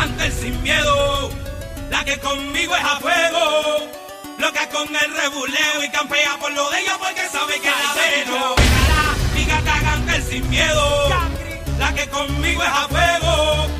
canten sin miedo, la que conmigo es a fuego, loca con el rebuleo y campea por lo de ellos porque sabe que la mi gata canten sin miedo, la que conmigo es a fuego.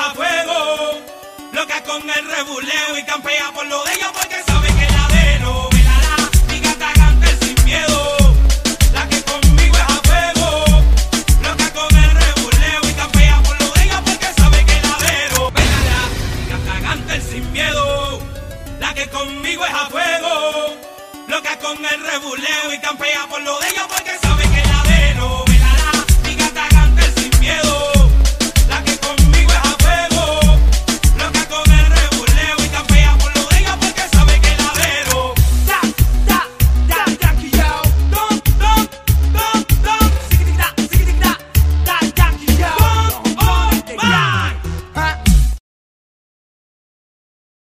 A fuego, loca con el rebuleo y campea por lo de ella porque sabe que la de no, velará, y cagante sin miedo, la que conmigo es a fuego, loca con el rebuleo y campea por lo de ella porque sabe que la de no, velará, y cagante sin miedo, la que conmigo es a juego, lo que la de no, velará, sin miedo, la que conmigo es a juego, loca con el rebuleo y campea por lo de ella porque sabe que la de no.